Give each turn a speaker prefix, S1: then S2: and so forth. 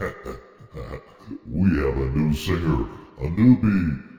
S1: we have a new singer, a newbie,